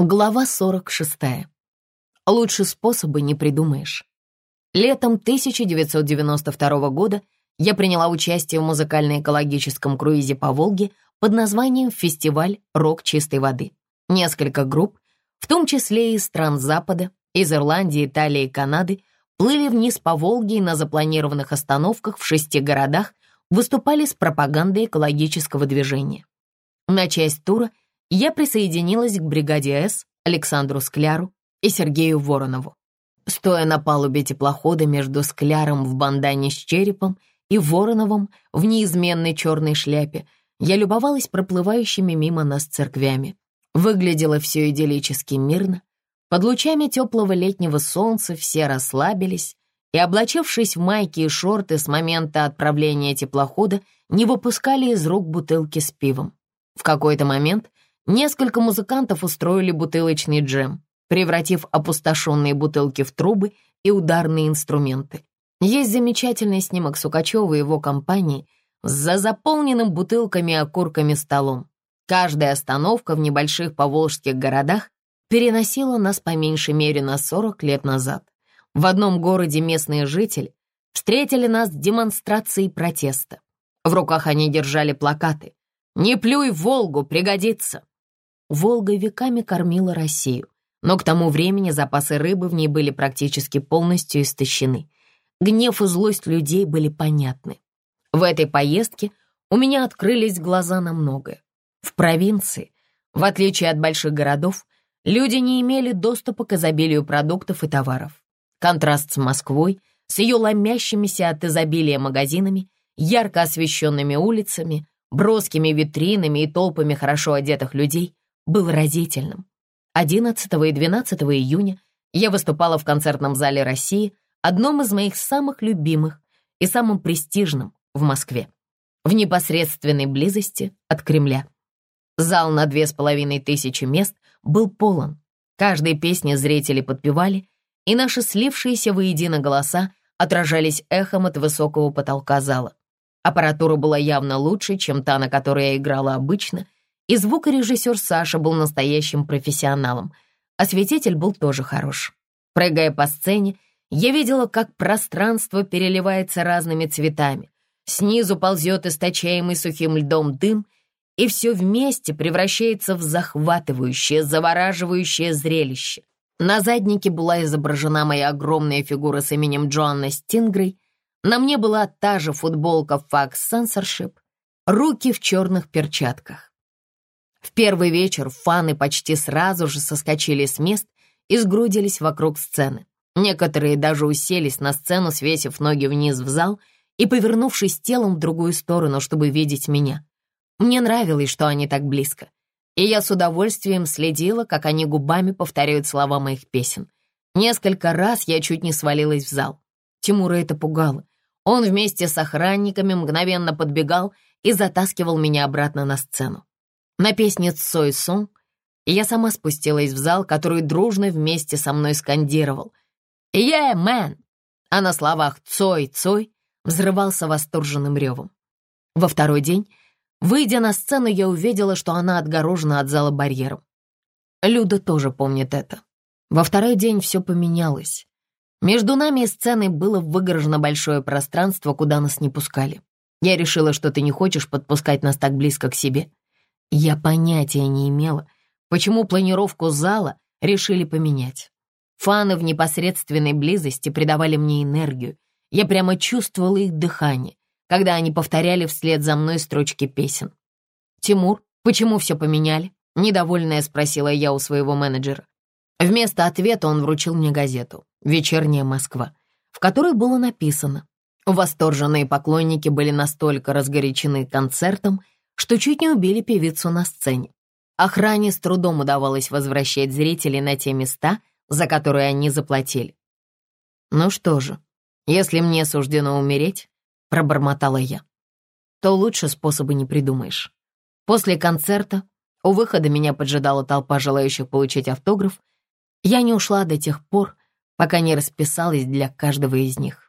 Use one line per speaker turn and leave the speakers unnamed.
Глава 46. Лучше способа не придумаешь. Летом 1992 года я приняла участие в музыкально-экологическом круизе по Волге под названием «Фестиваль рок чистой воды». Несколько групп, в том числе из стран Запада, из Ирландии, Италии и Канады, плыли вниз по Волге и на запланированных остановках в шести городах выступали с пропагандой экологического движения. На часть тура — я присоединилась к бригаде С, Александру Скляру и Сергею Воронову. Стоя на палубе теплохода между Скляром в бандане с черепом и Вороновым в неизменной черной шляпе, я любовалась проплывающими мимо нас церквями. Выглядело все идиллически мирно. Под лучами теплого летнего солнца все расслабились и, облачившись в майки и шорты с момента отправления теплохода, не выпускали из рук бутылки с пивом. В какой-то момент Несколько музыкантов устроили бутылочный джем, превратив опустошенные бутылки в трубы и ударные инструменты. Есть замечательный снимок Сукачева и его компании за заполненным бутылками и окурками столом. Каждая остановка в небольших поволжских городах переносила нас по меньшей мере на 40 лет назад. В одном городе местные жители встретили нас демонстрацией протеста. В руках они держали плакаты «Не плюй в Волгу, пригодится!» Волга веками кормила Россию, но к тому времени запасы рыбы в ней были практически полностью истощены. Гнев и злость людей были понятны. В этой поездке у меня открылись глаза на многое. В провинции, в отличие от больших городов, люди не имели доступа к изобилию продуктов и товаров. Контраст с Москвой, с ее ломящимися от изобилия магазинами, ярко освещенными улицами, броскими витринами и толпами хорошо одетых людей был разительным. 11 и 12 июня я выступала в концертном зале России, одном из моих самых любимых и самым престижным в Москве, в непосредственной близости от Кремля. Зал на две с половиной тысячи мест был полон. Каждой песне зрители подпевали, и наши слившиеся воедино голоса отражались эхом от высокого потолка зала. Аппаратура была явно лучше, чем та, на которой я играла обычно — и звукорежиссер Саша был настоящим профессионалом, свидетель был тоже хорош. Прыгая по сцене, я видела, как пространство переливается разными цветами. Снизу ползет источаемый сухим льдом дым, и все вместе превращается в захватывающее, завораживающее зрелище. На заднике была изображена моя огромная фигура с именем Джоанна Стингрей, на мне была та же футболка Fox Censorship, руки в черных перчатках. В первый вечер фаны почти сразу же соскочили с мест и сгрудились вокруг сцены. Некоторые даже уселись на сцену, свесив ноги вниз в зал и повернувшись телом в другую сторону, чтобы видеть меня. Мне нравилось, что они так близко, и я с удовольствием следила, как они губами повторяют слова моих песен. Несколько раз я чуть не свалилась в зал. Тимура это пугало. Он вместе с охранниками мгновенно подбегал и затаскивал меня обратно на сцену на песне «Цой Сон», и я сама спустилась в зал, который дружно вместе со мной скандировал «Yeah, man!», а на словах «Цой, Цой» взрывался восторженным ревом. Во второй день, выйдя на сцену, я увидела, что она отгорожена от зала барьером. Люда тоже помнит это. Во второй день все поменялось. Между нами и сценой было выгорожено большое пространство, куда нас не пускали. Я решила, что ты не хочешь подпускать нас так близко к себе. Я понятия не имела, почему планировку зала решили поменять. Фаны в непосредственной близости придавали мне энергию. Я прямо чувствовала их дыхание, когда они повторяли вслед за мной строчки песен. «Тимур, почему все поменяли?» — недовольная спросила я у своего менеджера. Вместо ответа он вручил мне газету «Вечерняя Москва», в которой было написано Восторженные поклонники были настолько разгорячены концертом, что чуть не убили певицу на сцене. Охране с трудом удавалось возвращать зрителей на те места, за которые они заплатили. «Ну что же, если мне суждено умереть», — пробормотала я, «то лучше способа не придумаешь». После концерта у выхода меня поджидала толпа желающих получить автограф. Я не ушла до тех пор, пока не расписалась для каждого из них.